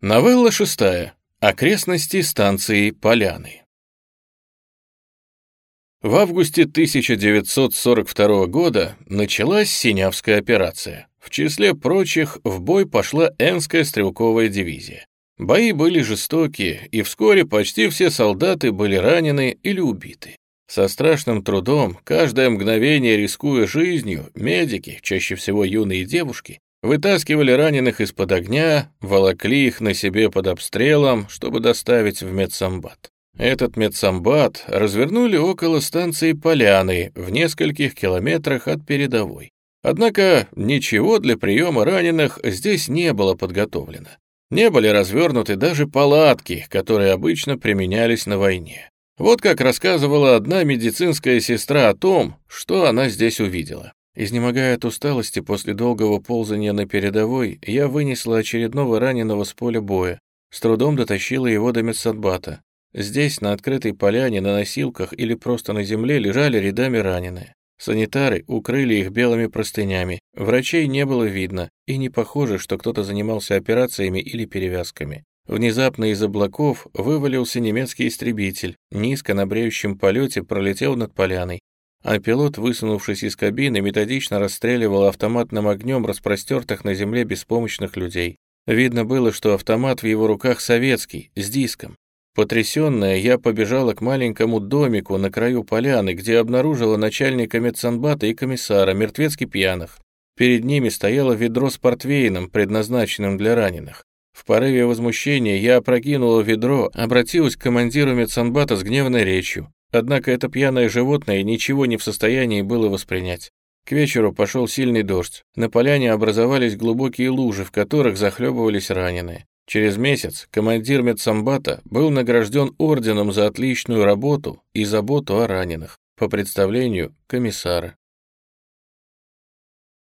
Новелла шестая. Окрестности станции Поляны. В августе 1942 года началась Синявская операция. В числе прочих в бой пошла Энская стрелковая дивизия. Бои были жестокие, и вскоре почти все солдаты были ранены или убиты. Со страшным трудом, каждое мгновение рискуя жизнью, медики, чаще всего юные девушки, Вытаскивали раненых из-под огня, волокли их на себе под обстрелом, чтобы доставить в медсамбат. Этот медсамбат развернули около станции Поляны в нескольких километрах от передовой. Однако ничего для приема раненых здесь не было подготовлено. Не были развернуты даже палатки, которые обычно применялись на войне. Вот как рассказывала одна медицинская сестра о том, что она здесь увидела. Изнемогая от усталости после долгого ползания на передовой, я вынесла очередного раненого с поля боя, с трудом дотащила его до медсадбата. Здесь, на открытой поляне, на носилках или просто на земле лежали рядами раненые. Санитары укрыли их белыми простынями, врачей не было видно, и не похоже, что кто-то занимался операциями или перевязками. Внезапно из облаков вывалился немецкий истребитель, низко на бреющем полете пролетел над поляной, а пилот, высунувшись из кабины, методично расстреливал автоматным огнем распростертых на земле беспомощных людей. Видно было, что автомат в его руках советский, с диском. Потрясенная, я побежала к маленькому домику на краю поляны, где обнаружила начальника медсанбата и комиссара, мертвецки пьяных. Перед ними стояло ведро с портвейном, предназначенным для раненых. В порыве возмущения я опрокинула ведро, обратилась к командиру медсанбата с гневной речью. Однако это пьяное животное ничего не в состоянии было воспринять. К вечеру пошел сильный дождь. На поляне образовались глубокие лужи, в которых захлебывались раненые. Через месяц командир медсамбата был награжден орденом за отличную работу и заботу о раненых, по представлению комиссара.